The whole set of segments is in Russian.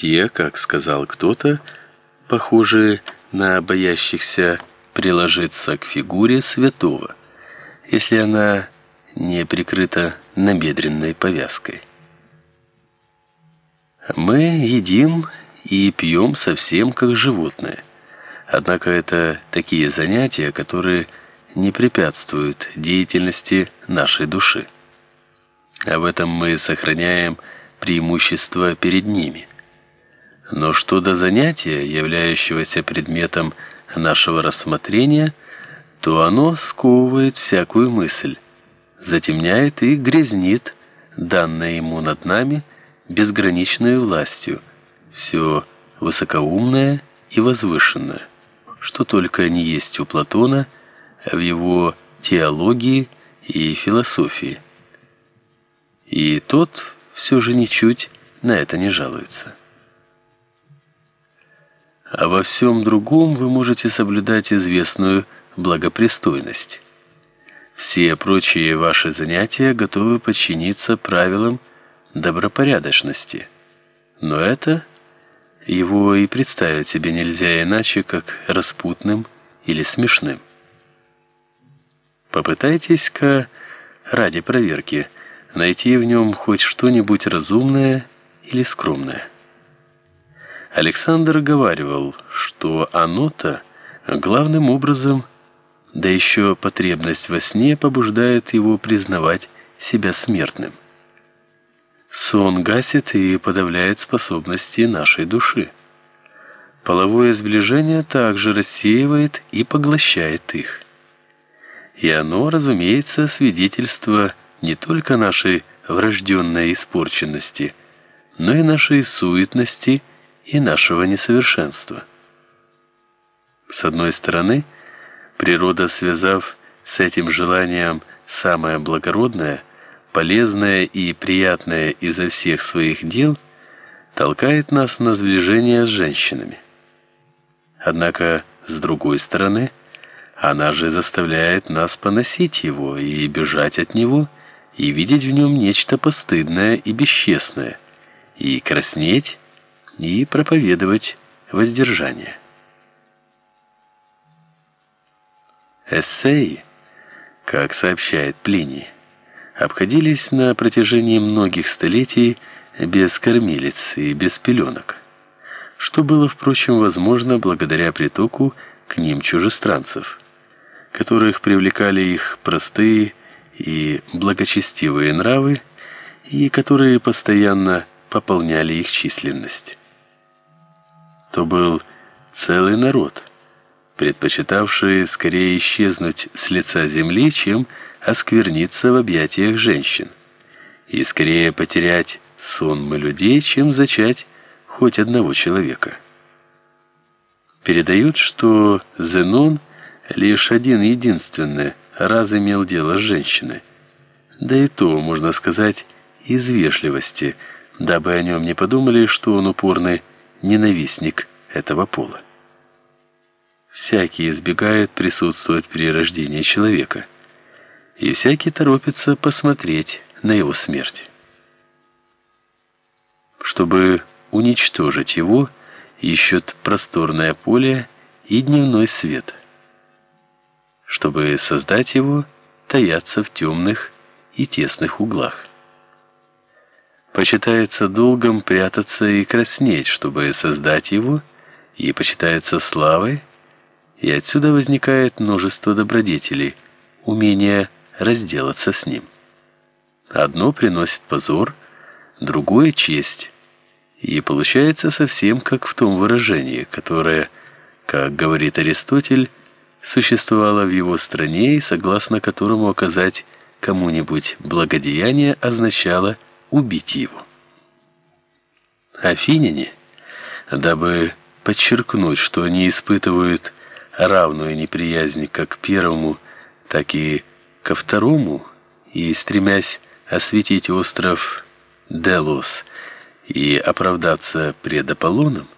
Те, как сказал кто-то, похожие на боящихся приложиться к фигуре святого, если она не прикрыта набедренной повязкой. Мы едим и пьем совсем как животные. Однако это такие занятия, которые не препятствуют деятельности нашей души. А в этом мы сохраняем преимущество перед ними. Но что до занятия, являющегося предметом нашего рассмотрения, то оно сковывает всякую мысль, затемняет и грязнит данное ему над нами безграничной властью, все высокоумное и возвышенное, что только не есть у Платона в его теологии и философии. И тот все же ничуть на это не жалуется. А во всем другом вы можете соблюдать известную благопристойность. Все прочие ваши занятия готовы подчиниться правилам добропорядочности. Но это его и представить себе нельзя иначе, как распутным или смешным. Попытайтесь-ка ради проверки найти в нем хоть что-нибудь разумное или скромное. Александр говаривал, что оно-то главным образом, да еще потребность во сне побуждает его признавать себя смертным. Сон гасит и подавляет способности нашей души. Половое сближение также рассеивает и поглощает их. И оно, разумеется, свидетельство не только нашей врожденной испорченности, но и нашей суетности и нашего несовершенства. С одной стороны, природа, связав с этим желанием самое благородное, полезное и приятное изо всех своих дел, толкает нас на сближение с женщинами. Однако, с другой стороны, она же заставляет нас поносить его и бежать от него, и видеть в нем нечто постыдное и бесчестное, и краснеть, и проповедовать воздержание. Эссеи, как сообщает Плиний, обходились на протяжении многих столетий без кормилиц и без пеленок, что было, впрочем, возможно благодаря притоку к ним чужестранцев которых привлекали их простые и благочестивые нравы, и которые постоянно пополняли их численность. То был целый народ, предпочитавший скорее исчезнуть с лица земли, чем оскверниться в объятиях женщин, и скорее потерять сонмы людей, чем зачать хоть одного человека. Передают, что Зенон лишь один единственный раз имел дело с женщиной. Да и то, можно сказать, из вежливости, дабы о нем не подумали, что он упорный ненавистник этого пола. Всякий избегает присутствовать при рождении человека, и всякий торопится посмотреть на его смерть. Чтобы уничтожить его, ищут просторное поле и дневной свет – чтобы создать его, таятся в темных и тесных углах. Почитается долгом прятаться и краснеть, чтобы создать его, и почитается славой, и отсюда возникает множество добродетелей, умение разделаться с ним. Одно приносит позор, другое честь. И получается совсем как в том выражении, которое, как говорит Аристотель, существовало в его стране и согласно которому оказать кому-нибудь благодеяние означало убить его. Афиняне, дабы подчеркнуть, что они испытывают равную неприязнь как к первому, так и ко второму, и стремясь осветить остров Делос и оправдаться пред Аполлоном,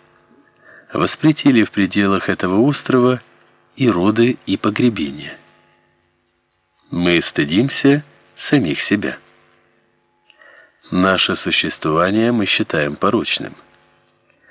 воспретили в пределах этого острова и роды, и погребения. Мы стыдимся самих себя. Наше существование мы считаем порочным.